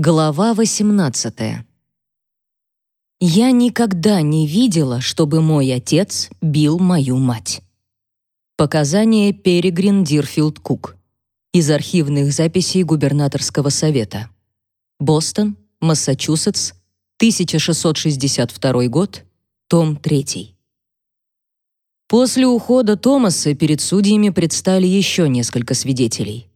Глава 18. Я никогда не видела, чтобы мой отец бил мою мать. Показания Перегрин Дирфилд Кук из архивных записей губернаторского совета. Бостон, Массачусетс, 1662 год, том 3. После ухода Томаса перед судьями предстали еще несколько свидетелей.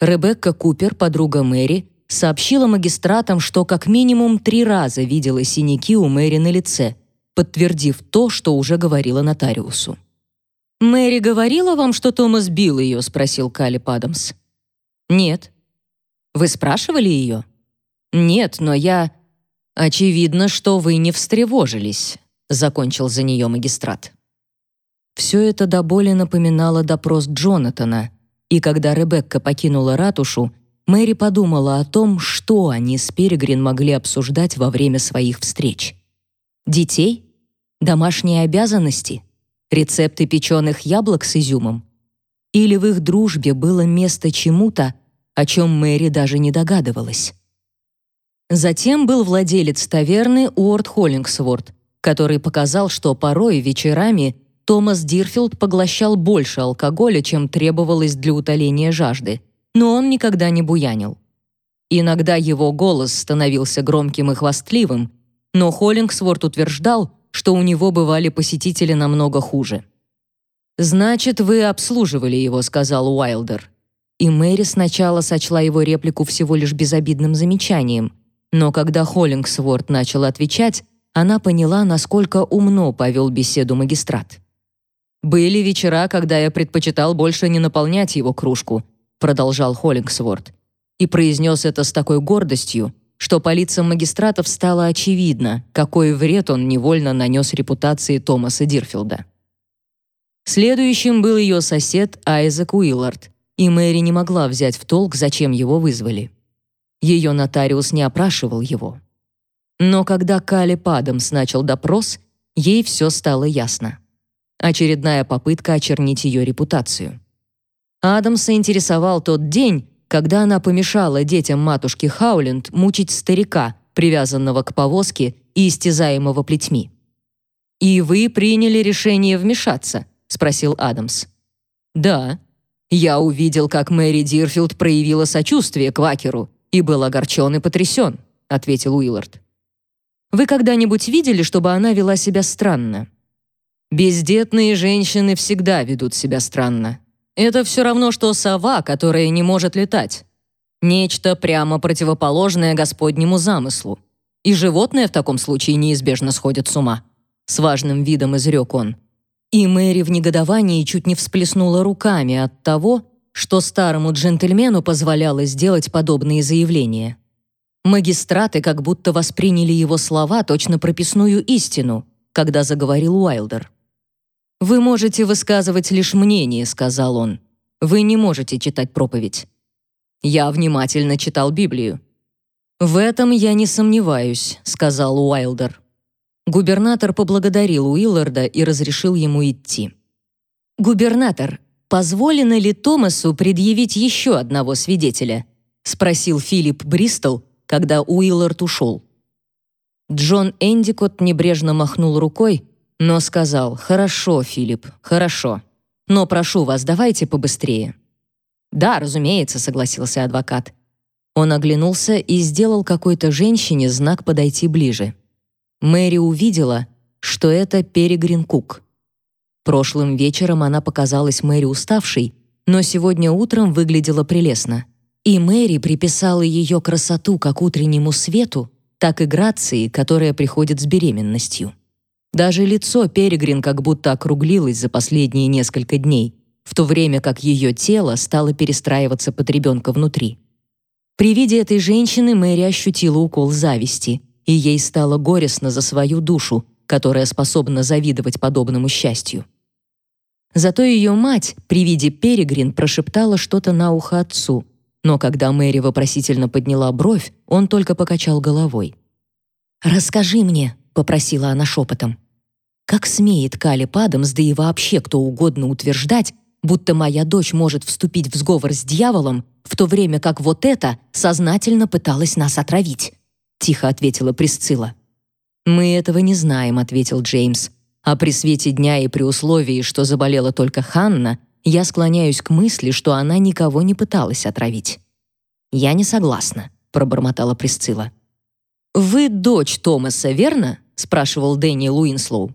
Ребекка Купер, подруга Мэри, сообщила магистратам, что как минимум три раза видела синяки у Мэри на лице, подтвердив то, что уже говорила нотариусу. «Мэри говорила вам, что Томас бил ее?» — спросил Калиб Адамс. «Нет». «Вы спрашивали ее?» «Нет, но я...» «Очевидно, что вы не встревожились», — закончил за нее магистрат. Все это до боли напоминало допрос Джонатана, и когда Ребекка покинула ратушу, Мэри подумала о том, что они с Перегрин могли обсуждать во время своих встреч. Детей? Домашние обязанности? Рецепты печеных яблок с изюмом? Или в их дружбе было место чему-то, о чем Мэри даже не догадывалась? Затем был владелец таверны Уорд Холлингсворт, который показал, что порой вечерами Томас Дирфилд поглощал больше алкоголя, чем требовалось для утоления жажды — но он никогда не буянил. Иногда его голос становился громким и хвастливым, но Холлингсворт утверждал, что у него бывали посетители намного хуже. «Значит, вы обслуживали его», — сказал Уайлдер. И Мэри сначала сочла его реплику всего лишь безобидным замечанием, но когда Холлингсворт начал отвечать, она поняла, насколько умно повел беседу магистрат. «Были вечера, когда я предпочитал больше не наполнять его кружку, продолжал Холлингсворт, и произнес это с такой гордостью, что по лицам магистратов стало очевидно, какой вред он невольно нанес репутации Томаса Дирфилда. Следующим был ее сосед Айзек Уиллард, и Мэри не могла взять в толк, зачем его вызвали. Ее нотариус не опрашивал его. Но когда Кали Падамс начал допрос, ей все стало ясно. Очередная попытка очернить ее репутацию. Адамса интересовал тот день, когда она помешала детям матушки Хауленд мучить старика, привязанного к повозке и истязаемого плетьми. «И вы приняли решение вмешаться?» — спросил Адамс. «Да. Я увидел, как Мэри Дирфилд проявила сочувствие к Вакеру и был огорчен и потрясен», — ответил Уиллард. «Вы когда-нибудь видели, чтобы она вела себя странно?» «Бездетные женщины всегда ведут себя странно», это все равно, что сова, которая не может летать. Нечто прямо противоположное Господнему замыслу. И животное в таком случае неизбежно сходит с ума. С важным видом изрек он. И Мэри в негодовании чуть не всплеснула руками от того, что старому джентльмену позволяло сделать подобные заявления. Магистраты как будто восприняли его слова точно прописную истину, когда заговорил Уайлдер. «Вы можете высказывать лишь мнение», — сказал он. «Вы не можете читать проповедь». Я внимательно читал Библию. «В этом я не сомневаюсь», — сказал Уайлдер. Губернатор поблагодарил Уилларда и разрешил ему идти. «Губернатор, позволено ли Томасу предъявить еще одного свидетеля?» — спросил Филипп Бристол, когда Уиллард ушел. Джон Эндикот небрежно махнул рукой, но сказал «Хорошо, Филипп, хорошо. Но прошу вас, давайте побыстрее». «Да, разумеется», — согласился адвокат. Он оглянулся и сделал какой-то женщине знак подойти ближе. Мэри увидела, что это Перегрин Кук. Прошлым вечером она показалась Мэри уставшей, но сегодня утром выглядела прелестно. И Мэри приписала ее красоту как утреннему свету, так и грации, которая приходит с беременностью. Даже лицо Перегрин как будто округлилось за последние несколько дней, в то время как ее тело стало перестраиваться под ребенка внутри. При виде этой женщины Мэри ощутила укол зависти, и ей стало горестно за свою душу, которая способна завидовать подобному счастью. Зато ее мать при виде Перегрин прошептала что-то на ухо отцу, но когда Мэри вопросительно подняла бровь, он только покачал головой. «Расскажи мне», — попросила она шепотом. Как смеет Кали Падамс, да и вообще кто угодно утверждать, будто моя дочь может вступить в сговор с дьяволом, в то время как вот это сознательно пыталась нас отравить», — тихо ответила Присцилла. «Мы этого не знаем», — ответил Джеймс. «А при свете дня и при условии, что заболела только Ханна, я склоняюсь к мысли, что она никого не пыталась отравить». «Я не согласна», — пробормотала Присцилла. «Вы дочь Томаса, верно?» — спрашивал Дэнни Луинслоу.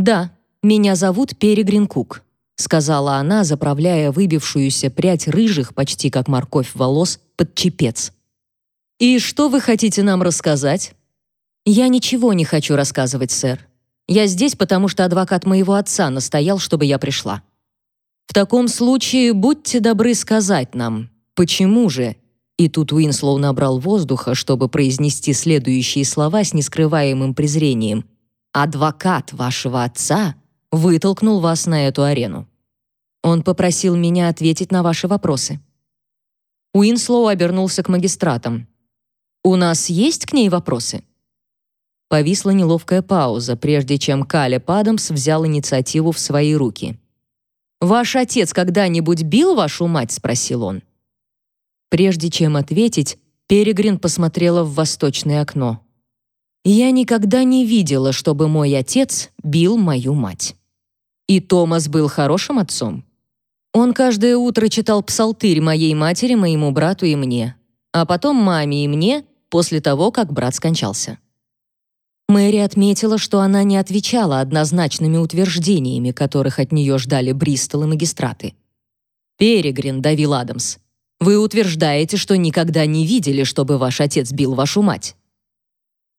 «Да, меня зовут Перегрин Кук», — сказала она, заправляя выбившуюся прядь рыжих, почти как морковь волос, под чепец. «И что вы хотите нам рассказать?» «Я ничего не хочу рассказывать, сэр. Я здесь, потому что адвокат моего отца настоял, чтобы я пришла». «В таком случае будьте добры сказать нам, почему же и тут Уинслоу набрал воздуха, чтобы произнести следующие слова с нескрываемым презрением. «Адвокат вашего отца вытолкнул вас на эту арену. Он попросил меня ответить на ваши вопросы». Уинслоу обернулся к магистратам. «У нас есть к ней вопросы?» Повисла неловкая пауза, прежде чем Калеб Адамс взял инициативу в свои руки. «Ваш отец когда-нибудь бил вашу мать?» — спросил он. Прежде чем ответить, Перегрин посмотрела в восточное окно. Я никогда не видела, чтобы мой отец бил мою мать. И Томас был хорошим отцом. Он каждое утро читал псалтырь моей матери, моему брату и мне, а потом маме и мне после того, как брат скончался. Мэри отметила, что она не отвечала однозначными утверждениями, которых от нее ждали Бристол и магистраты. «Перегрин», — давил Адамс, вы утверждаете, что никогда не видели, чтобы ваш отец бил вашу мать.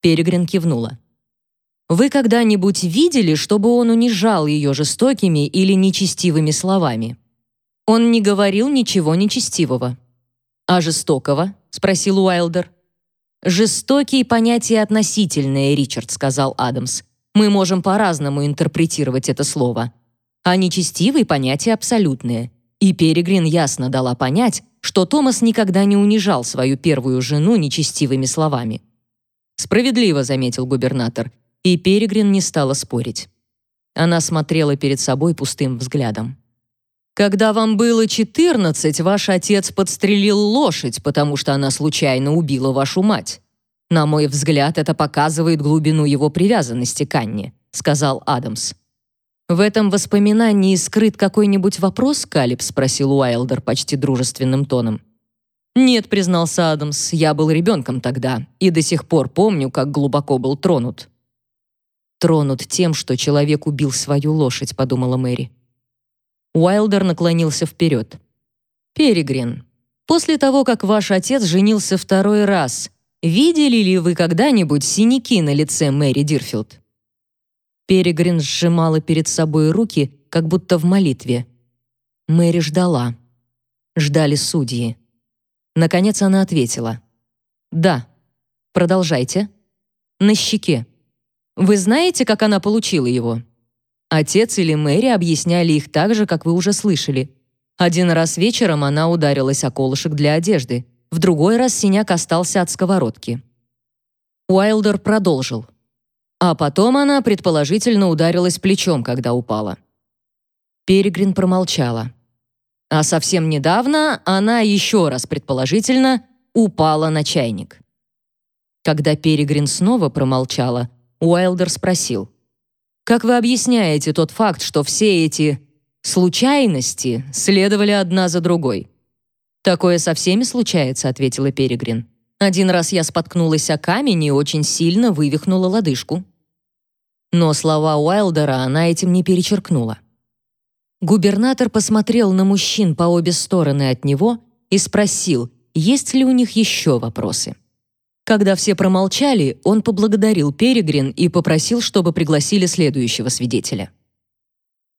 Перегрин кивнула. Вы когда-нибудь видели, чтобы он унижал ее жестокими или нечестивыми словами? Он не говорил ничего нечестивого. А жестокого? спросил Уайлдер. Жестокий понятие относительное, Ричард сказал Адамс. Мы можем по-разному интерпретировать это слово. А нечестивый понятие абсолютное. И Перегрин ясно дала понять, что Томас никогда не унижал свою первую жену нечестивыми словами. «Справедливо», — заметил губернатор, и Перегрин не стала спорить. Она смотрела перед собой пустым взглядом. «Когда вам было 14, ваш отец подстрелил лошадь, потому что она случайно убила вашу мать. На мой взгляд, это показывает глубину его привязанности к Анне», — сказал Адамс. «В этом воспоминании скрыт какой-нибудь вопрос, Калиб?» — спросил Уайлдер почти дружественным тоном. «Нет», — признался Адамс, — «я был ребенком тогда и до сих пор помню, как глубоко был тронут». «Тронут тем, что человек убил свою лошадь», — подумала Мэри. Уайлдер наклонился вперед. «Перегрин, после того, как ваш отец женился второй раз, видели ли вы когда-нибудь синяки на лице Мэри Дирфилд?» Перегрин сжимала перед собой руки, как будто в молитве. Мэри ждала. Ждали судьи. Наконец она ответила. «Да. Продолжайте. На щеке. Вы знаете, как она получила его?» Отец или Мэри объясняли их так же, как вы уже слышали. Один раз вечером она ударилась о колышек для одежды, в другой раз синяк остался от сковородки. Уайлдер продолжил. А потом она, предположительно, ударилась плечом, когда упала. Перегрин промолчала. А совсем недавно она еще раз, предположительно, упала на чайник. Когда Перегрин снова промолчала, Уайлдер спросил. «Как вы объясняете тот факт, что все эти случайности следовали одна за другой?» «Такое со всеми случается», — ответила Перегрин. «Один раз я споткнулась о камень и очень сильно вывихнула лодыжку. Но слова Уайлдера она этим не перечеркнула. Губернатор посмотрел на мужчин по обе стороны от него и спросил, есть ли у них еще вопросы. Когда все промолчали, он поблагодарил Перегрин и попросил, чтобы пригласили следующего свидетеля.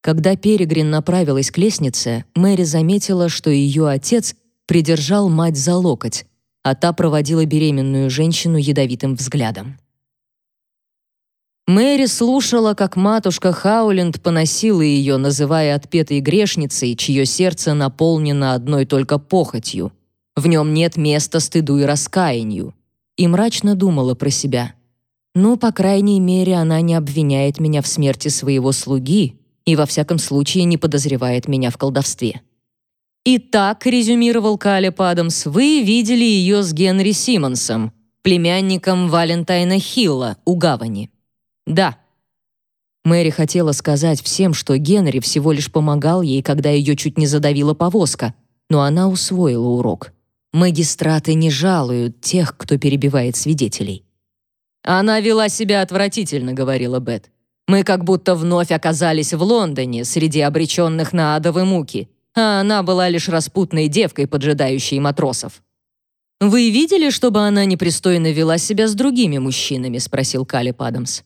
Когда Перегрин направилась к лестнице, Мэри заметила, что ее отец придержал мать за локоть, а та проводила беременную женщину ядовитым взглядом. Мэри слушала, как матушка Хауленд поносила ее, называя отпетой грешницей, чье сердце наполнено одной только похотью. В нем нет места стыду и раскаянию. И мрачно думала про себя. «Ну, по крайней мере, она не обвиняет меня в смерти своего слуги, и во всяком случае не подозревает меня в колдовстве. «Итак», — резюмировал Калеб Адамс, «вы видели ее с Генри Симмонсом, племянником Валентайна Хилла у гавани». «Да». Мэри хотела сказать всем, что Генри всего лишь помогал ей, когда ее чуть не задавила повозка, но она усвоила урок. Магистраты не жалуют тех, кто перебивает свидетелей. «Она вела себя отвратительно», — говорила Бет. «Мы как будто вновь оказались в Лондоне среди обреченных на адовые муки а она была лишь распутной девкой, поджидающей матросов. «Вы видели, чтобы она непристойно вела себя с другими мужчинами?» — спросил Калеб Адамс.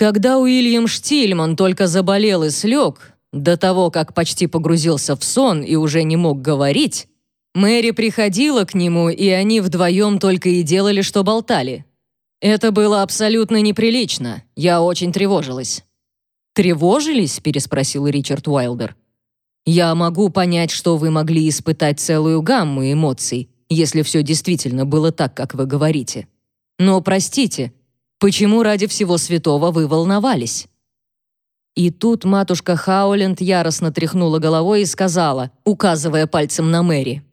Когда Уильям Штильман только заболел и слег, до того, как почти погрузился в сон и уже не мог говорить, Мэри приходила к нему, и они вдвоем только и делали, что болтали. Это было абсолютно неприлично. Я очень тревожилась. «Тревожились?» — переспросил Ричард Уайлдер. Я могу понять, что вы могли испытать целую гамму эмоций, если все действительно было так, как вы говорите. Но простите, почему ради всего святого вы волновались? И тут матушка Хауленд яростно тряхнула головой и сказала, указывая пальцем на Мэри: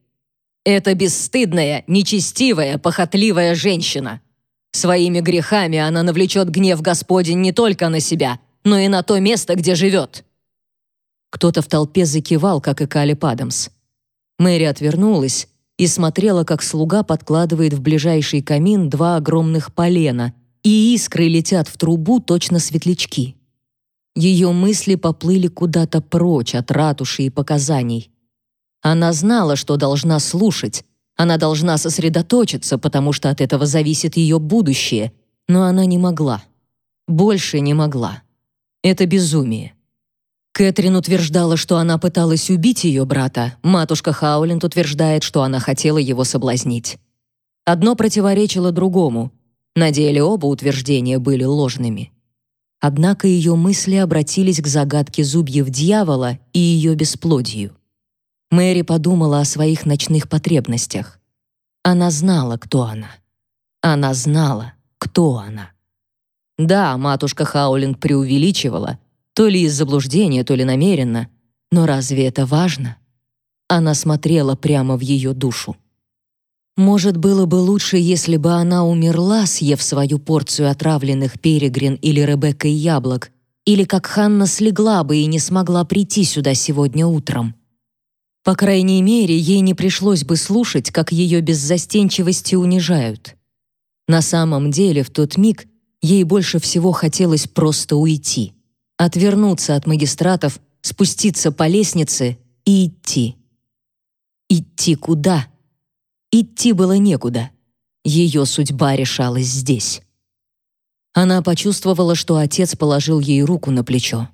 "Это бесстыдная, нечестивая, похотливая женщина. Своими грехами она навлечет гнев Господень не только на себя, но и на то место, где живет. Кто-то в толпе закивал, как и Калеб Адамс. Мэри отвернулась и смотрела, как слуга подкладывает в ближайший камин два огромных полена, и искры летят в трубу точно светлячки. Ее мысли поплыли куда-то прочь от ратуши и показаний. Она знала, что должна слушать, она должна сосредоточиться, потому что от этого зависит ее будущее, но она не могла. Больше не могла. Это безумие. Кэтрин утверждала, что она пыталась убить ее брата. Матушка Хауленд утверждает, что она хотела его соблазнить. Одно противоречило другому. На деле оба утверждения были ложными. Однако ее мысли обратились к загадке зубьев дьявола и ее бесплодию. Мэри подумала о своих ночных потребностях. Она знала, кто она. Она знала, кто она. Да, матушка Хауленд преувеличивала, то ли из заблуждения, то ли намеренно. Но разве это важно? Она смотрела прямо в ее душу. Может, было бы лучше, если бы она умерла, съев свою порцию отравленных перегрин или Ребеккой яблок, или как Ханна слегла бы и не смогла прийти сюда сегодня утром. По крайней мере, ей не пришлось бы слушать, как ее беззастенчивости унижают. На самом деле, в тот миг ей больше всего хотелось просто уйти отвернуться от магистратов, спуститься по лестнице и идти. Идти куда? Идти было некуда. Ее судьба решалась здесь. Она почувствовала, что отец положил ей руку на плечо.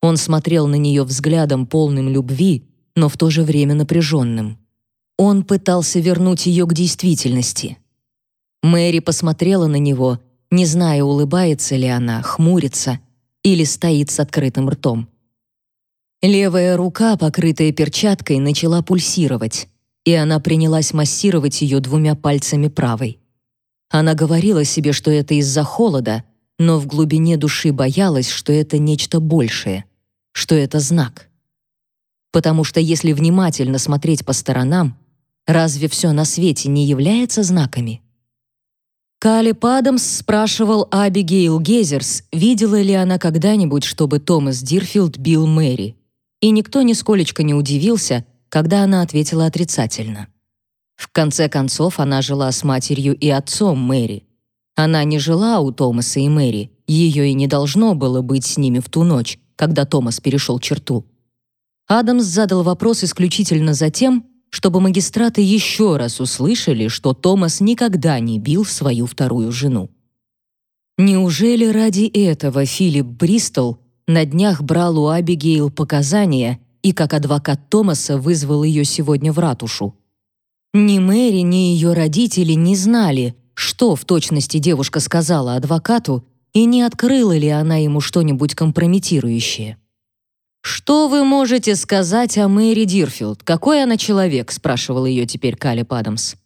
Он смотрел на нее взглядом полным любви, но в то же время напряженным. Он пытался вернуть ее к действительности. Мэри посмотрела на него, не зная, улыбается ли она, хмурится — или стоит с открытым ртом. Левая рука, покрытая перчаткой, начала пульсировать, и она принялась массировать ее двумя пальцами правой. Она говорила себе, что это из-за холода, но в глубине души боялась, что это нечто большее, что это знак. Потому что если внимательно смотреть по сторонам, разве все на свете не является знаками? Калеб Адамс спрашивал Абигейл Гезерс, видела ли она когда-нибудь, чтобы Томас Дирфилд бил Мэри. И никто нисколечко не удивился, когда она ответила отрицательно. В конце концов, она жила с матерью и отцом Мэри. Она не жила у Томаса и Мэри, ее и не должно было быть с ними в ту ночь, когда Томас перешел черту. Адамс задал вопрос исключительно за тем, чтобы магистраты еще раз услышали, что Томас никогда не бил свою вторую жену. Неужели ради этого Филипп Бристол на днях брал у Абигейл показания и как адвокат Томаса вызвал ее сегодня в ратушу? Ни Мэри, ни ее родители не знали, что в точности девушка сказала адвокату и не открыла ли она ему что-нибудь компрометирующее. «Что вы можете сказать о Мэри Дирфилд? Какой она человек?» — спрашивал ее теперь Калеб Адамс.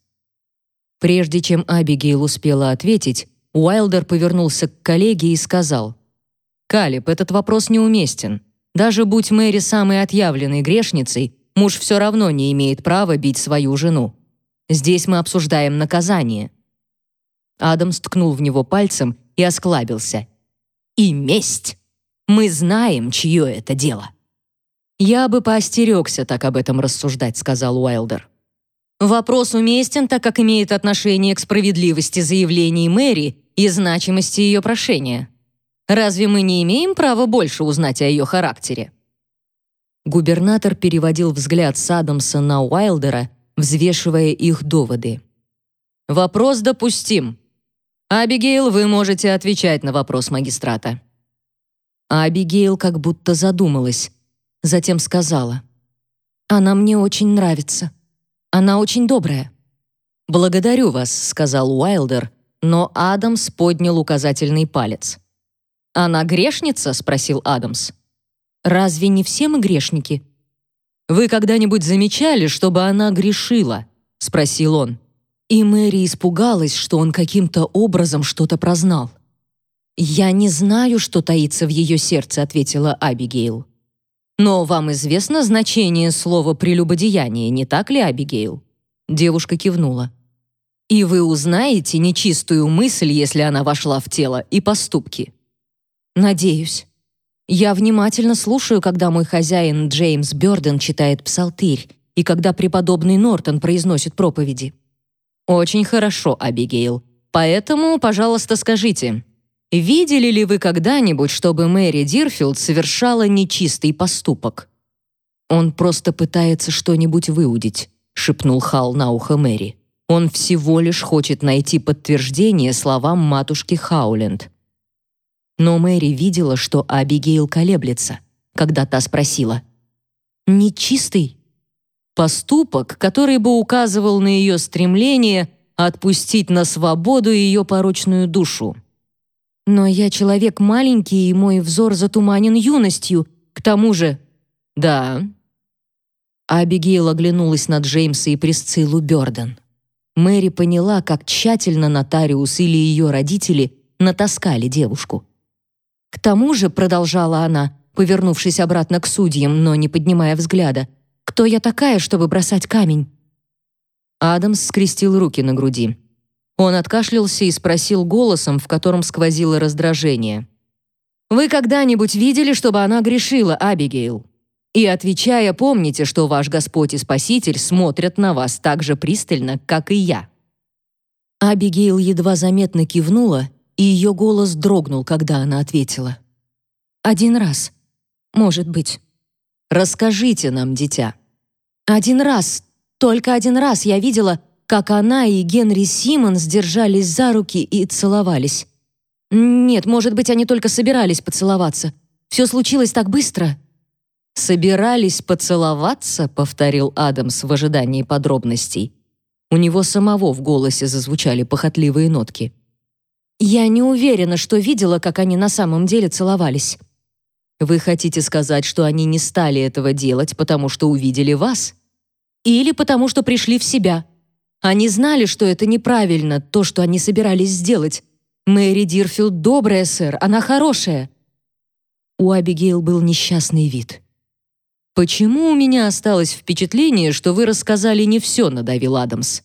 Прежде чем Абигейл успела ответить, Уайлдер повернулся к коллеге и сказал, «Калеб, этот вопрос неуместен. Даже будь Мэри самой отъявленной грешницей, муж все равно не имеет права бить свою жену. Здесь мы обсуждаем наказание». Адам ткнул в него пальцем и осклабился. «И месть! Мы знаем, чье это дело!» «Я бы поостерегся так об этом рассуждать», — сказал Уайлдер. «Вопрос уместен, так как имеет отношение к справедливости заявлений Мэри и значимости ее прошения. Разве мы не имеем права больше узнать о ее характере?» Губернатор переводил взгляд с Адамса на Уайлдера, взвешивая их доводы. «Вопрос допустим. Абигейл, вы можете отвечать на вопрос магистрата». Абигейл как будто задумалась, затем сказала. «Она мне очень нравится. Она очень добрая». «Благодарю вас», — сказал Уайлдер, но Адамс поднял указательный палец. «Она грешница?» — спросил Адамс. «Разве не все мы грешники?» «Вы когда-нибудь замечали, чтобы она грешила?» — спросил он. И Мэри испугалась, что он каким-то образом что-то прознал. «Я не знаю, что таится в ее сердце», — ответила Абигейл. «Но вам известно значение слова «прелюбодеяние», не так ли, Абигейл?» Девушка кивнула. «И вы узнаете нечистую мысль, если она вошла в тело, и поступки. Надеюсь. Я внимательно слушаю, когда мой хозяин Джеймс Бёрден читает псалтырь и когда преподобный Нортон произносит проповеди. Очень хорошо, Абигейл. Поэтому, пожалуйста, скажите, видели ли вы когда-нибудь, чтобы Мэри Дирфилд совершала нечистый поступок? Он просто пытается что-нибудь выудить, шепнул Хал на ухо Мэри. Он всего лишь хочет найти подтверждение словам матушки Хауленд. Но Мэри видела, что Абигейл колеблется, когда та спросила. «Нечистый?» Поступок, который бы указывал на ее стремление отпустить на свободу ее порочную душу. «Но я человек маленький, и мой взор затуманен юностью. К тому же...» «Да». Абигейл оглянулась на Джеймса и Присциллу Бёрден. Мэри поняла, как тщательно нотариус или ее родители натаскали девушку. К тому же, продолжала она, повернувшись обратно к судьям, но не поднимая взгляда, кто я такая, чтобы бросать камень? Адамс скрестил руки на груди. Он откашлялся и спросил голосом, в котором сквозило раздражение. «Вы когда-нибудь видели, чтобы она грешила, Абигейл? И, отвечая, помните, что ваш Господь и Спаситель смотрят на вас так же пристально, как и я». Абигейл едва заметно кивнула, и ее голос дрогнул, когда она ответила. «Один раз. Может быть». «Расскажите нам, дитя». «Один раз. Только один раз я видела, как она и Генри Симмонс держались за руки и целовались. Нет, может быть, они только собирались поцеловаться. Все случилось так быстро». «Собирались поцеловаться?» — повторил Адамс в ожидании подробностей. У него самого в голосе зазвучали похотливые нотки. Я не уверена, что видела, как они на самом деле целовались. Вы хотите сказать, что они не стали этого делать, потому что увидели вас? Или потому что пришли в себя? Они знали, что это неправильно, то, что они собирались сделать. Мэри Дирфилд добрая, сэр, она хорошая. У Абигейл был несчастный вид. «Почему у меня осталось впечатление, что вы рассказали не все?» — надавил Адамс.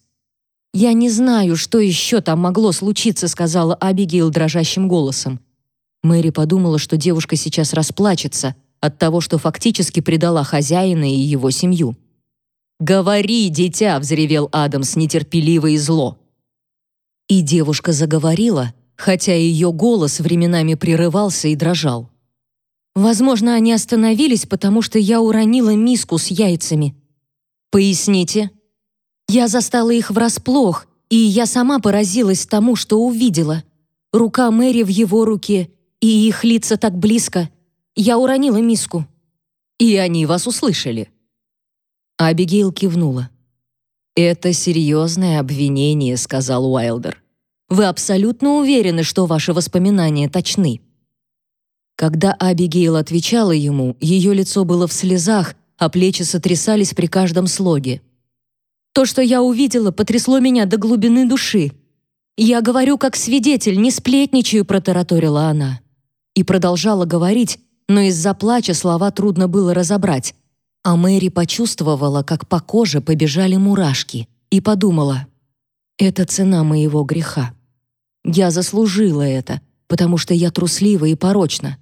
«Я не знаю, что еще там могло случиться», — сказала Абигейл дрожащим голосом. Мэри подумала, что девушка сейчас расплачется от того, что фактически предала хозяина и его семью. «Говори, дитя!» — взревел Адамс нетерпеливо и зло. И девушка заговорила, хотя ее голос временами прерывался и дрожал. «Возможно, они остановились, потому что я уронила миску с яйцами». «Поясните», я застала их врасплох, и я сама поразилась тому, что увидела. Рука Мэри в его руке, и их лица так близко. Я уронила миску. И они вас услышали. Абигейл кивнула. «Это серьезное обвинение», — сказал Уайлдер. «Вы абсолютно уверены, что ваши воспоминания точны?» Когда Абигейл отвечала ему, ее лицо было в слезах, а плечи сотрясались при каждом слоге. То, что я увидела, потрясло меня до глубины души. Я говорю как свидетель, не сплетничаю, протараторила она. И продолжала говорить, но из-за плача слова трудно было разобрать. А Мэри почувствовала, как по коже побежали мурашки, и подумала, «Это цена моего греха. Я заслужила это, потому что я труслива и порочна.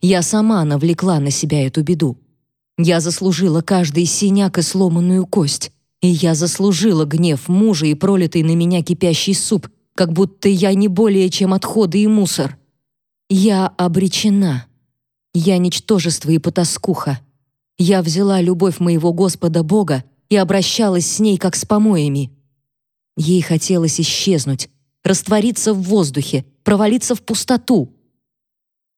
Я сама навлекла на себя эту беду. Я заслужила каждый синяк и сломанную кость, и я заслужила гнев мужа и пролитый на меня кипящий суп, как будто я не более чем отходы и мусор. Я обречена. Я ничтожество и потаскуха. Я взяла любовь моего Господа Бога и обращалась с ней, как с помоями. Ей хотелось исчезнуть, раствориться в воздухе, провалиться в пустоту.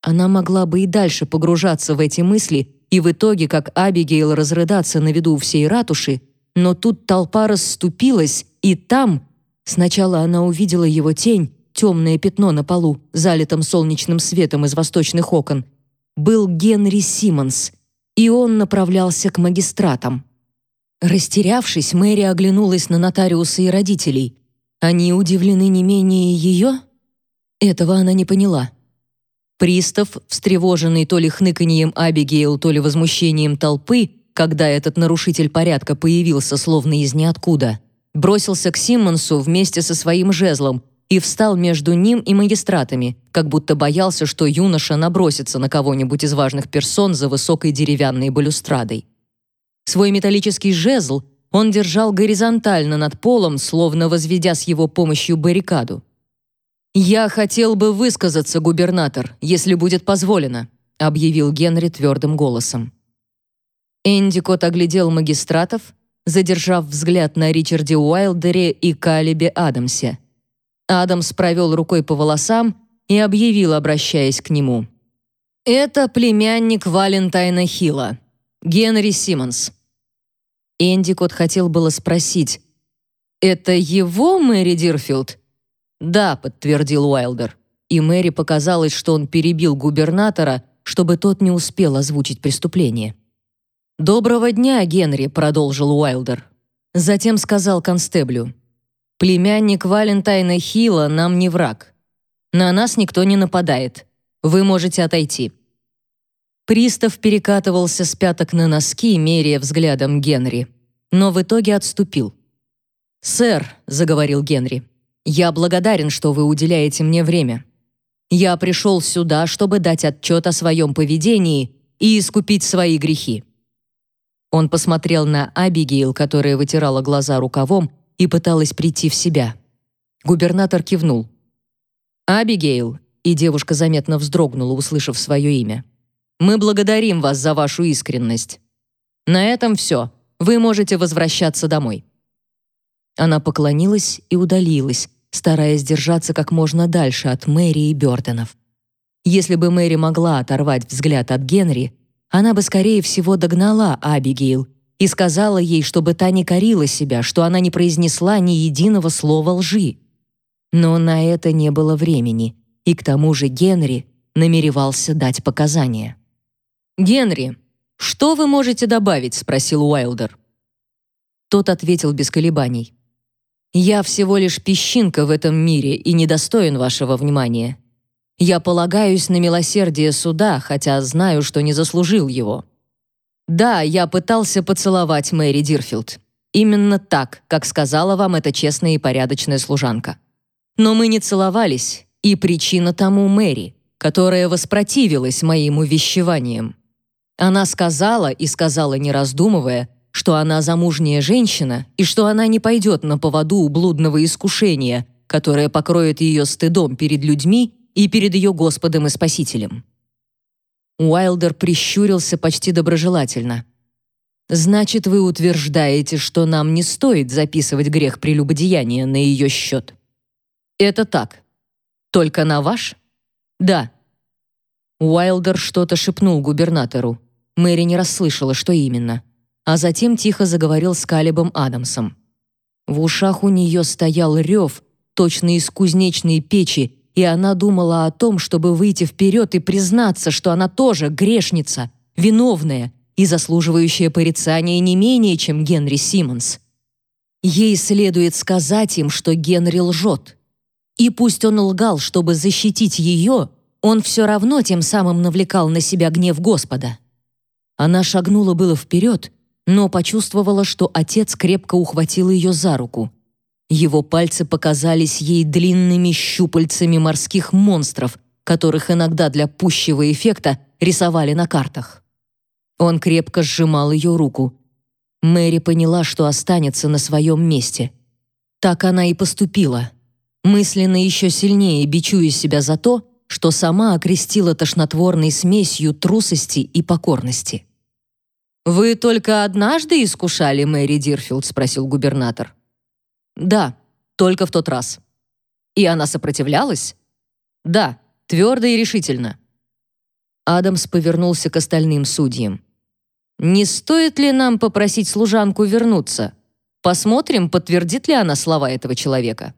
Она могла бы и дальше погружаться в эти мысли и в итоге, как Абигейл, разрыдаться на виду у всей ратуши, но тут толпа расступилась, и там сначала она увидела его тень, темное пятно на полу, залитом солнечным светом из восточных окон, был Генри Симмонс, и он направлялся к магистратам. Растерявшись, Мэри оглянулась на нотариуса и родителей. Они удивлены не менее ее? Этого она не поняла. Пристав, встревоженный то ли хныканьем Абигейл, то ли возмущением толпы, когда этот нарушитель порядка появился словно из ниоткуда, бросился к Симмонсу вместе со своим жезлом и встал между ним и магистратами, как будто боялся, что юноша набросится на кого-нибудь из важных персон за высокой деревянной балюстрадой. Свой металлический жезл он держал горизонтально над полом, словно возведя с его помощью баррикаду. «Я хотел бы высказаться, губернатор, если будет позволено», объявил Генри твердым голосом. Эндикот оглядел магистратов, задержав взгляд на Ричарде Уайлдере и Калибе Адамсе. Адамс провел рукой по волосам и объявил, обращаясь к нему. «Это племянник Валентайна Хилла, Генри Симмонс». Эндикот хотел было спросить, «Это его Мэри Дирфилд?» «Да», — подтвердил Уайлдер. И Мэри показалось, что он перебил губернатора, чтобы тот не успел озвучить преступление. «Доброго дня, Генри», — продолжил Уайлдер. Затем сказал констеблю. «Племянник Валентайна Хилла нам не враг. На нас никто не нападает. Вы можете отойти». Пристав перекатывался с пяток на носки, меряя взглядом Генри, но в итоге отступил. «Сэр», — заговорил Генри, — «я благодарен, что вы уделяете мне время. Я пришел сюда, чтобы дать отчет о своем поведении и искупить свои грехи. Он посмотрел на Абигейл, которая вытирала глаза рукавом и пыталась прийти в себя. Губернатор кивнул. «Абигейл», и девушка заметно вздрогнула, услышав свое имя. «Мы благодарим вас за вашу искренность. На этом все. Вы можете возвращаться домой». Она поклонилась и удалилась, стараясь держаться как можно дальше от Мэри и Бёрденов. Если бы Мэри могла оторвать взгляд от Генри, она бы, скорее всего, догнала Абигейл и сказала ей, чтобы та не корила себя, что она не произнесла ни единого слова лжи. Но на это не было времени, и к тому же Генри намеревался дать показания. «Генри, что вы можете добавить?» — спросил Уайлдер. Тот ответил без колебаний. «Я всего лишь песчинка в этом мире и недостоин вашего внимания. Я полагаюсь на милосердие суда, хотя знаю, что не заслужил его. Да, я пытался поцеловать Мэри Дирфилд. Именно так, как сказала вам эта честная и порядочная служанка. Но мы не целовались, и причина тому Мэри, которая воспротивилась моим увещеваниям. Она сказала, и сказала не раздумывая, что она замужняя женщина и что она не пойдет на поводу у блудного искушения, которое покроет ее стыдом перед людьми и перед ее Господом и Спасителем. Уайлдер прищурился почти доброжелательно. «Значит, вы утверждаете, что нам не стоит записывать грех прелюбодеяния на ее счет?» «Это так. Только на ваш?» «Да». Уайлдер что-то шепнул губернатору. Мэри не расслышала, что именно. А затем тихо заговорил с Калибом Адамсом. В ушах у нее стоял рев, точно из кузнечной печи, и она думала о том, чтобы выйти вперед и признаться, что она тоже грешница, виновная и заслуживающая порицания не менее, чем Генри Симмонс. Ей следует сказать им, что Генри лжет. И пусть он лгал, чтобы защитить ее, он все равно тем самым навлекал на себя гнев Господа. Она шагнула было вперед, но почувствовала, что отец крепко ухватил ее за руку. Его пальцы показались ей длинными щупальцами морских монстров, которых иногда для пущего эффекта рисовали на картах. Он крепко сжимал ее руку. Мэри поняла, что останется на своем месте. Так она и поступила, мысленно еще сильнее бичуя себя за то, что сама окрестила тошнотворной смесью трусости и покорности. «Вы только однажды искушали Мэри Дирфилд?» — спросил губернатор. «Да, только в тот раз». «И она сопротивлялась?» «Да, твердо и решительно». Адамс повернулся к остальным судьям. «Не стоит ли нам попросить служанку вернуться? Посмотрим, подтвердит ли она слова этого человека».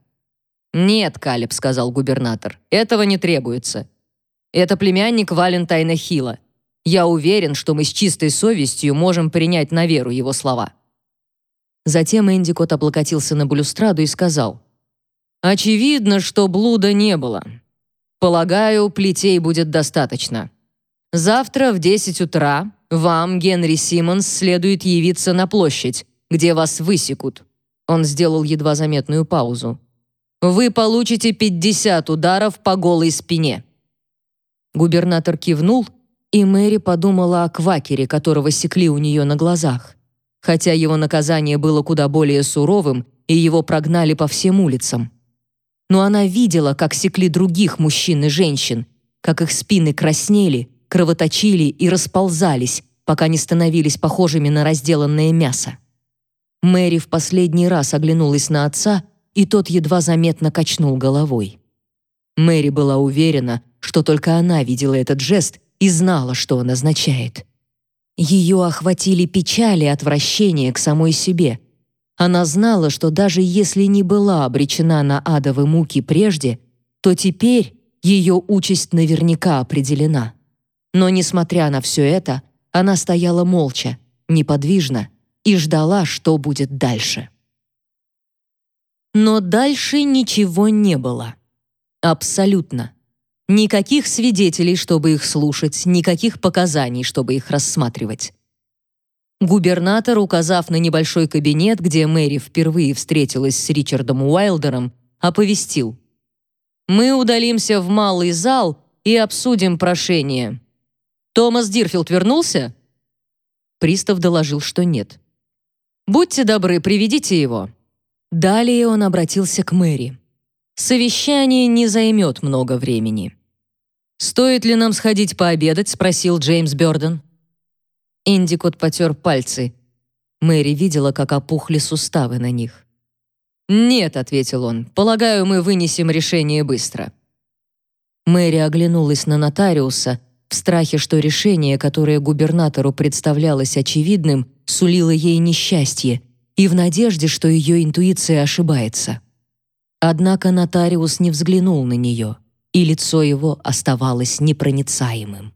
«Нет, Калеб», — сказал губернатор, — «этого не требуется. Это племянник Валентайна Хилла. Я уверен, что мы с чистой совестью можем принять на веру его слова». Затем Эндикот облокотился на балюстраду и сказал, «Очевидно, что блуда не было. Полагаю, плетей будет достаточно. Завтра в 10 утра вам, Генри Симмонс, следует явиться на площадь, где вас высекут». Он сделал едва заметную паузу. «Вы получите 50 ударов по голой спине». Губернатор кивнул и Мэри подумала о квакере, которого секли у нее на глазах. Хотя его наказание было куда более суровым, и его прогнали по всем улицам. Но она видела, как секли других мужчин и женщин, как их спины краснели, кровоточили и расползались, пока не становились похожими на разделанное мясо. Мэри в последний раз оглянулась на отца, и тот едва заметно качнул головой. Мэри была уверена, что только она видела этот жест и знала, что он означает. Ее охватили печали и отвращение к самой себе. Она знала, что даже если не была обречена на адовые муки прежде, то теперь ее участь наверняка определена. Но, несмотря на все это, она стояла молча, неподвижно и ждала, что будет дальше. Но дальше ничего не было. Абсолютно. Никаких свидетелей, чтобы их слушать, никаких показаний, чтобы их рассматривать. Губернатор, указав на небольшой кабинет, где Мэри впервые встретилась с Ричардом Уайлдером, оповестил. «Мы удалимся в малый зал и обсудим прошение. Томас Дирфилд вернулся?» Пристав доложил, что нет. «Будьте добры, приведите его». Далее он обратился к Мэри. Совещание не займет много времени. «Стоит ли нам сходить пообедать?» — спросил Джеймс Бёрден. Индикот потер пальцы. Мэри видела, как опухли суставы на них. «Нет», — ответил он, — «полагаю, мы вынесем решение быстро». Мэри оглянулась на нотариуса в страхе, что решение, которое губернатору представлялось очевидным, сулило ей несчастье, и в надежде, что ее интуиция ошибается. Однако нотариус не взглянул на нее, и лицо его оставалось непроницаемым.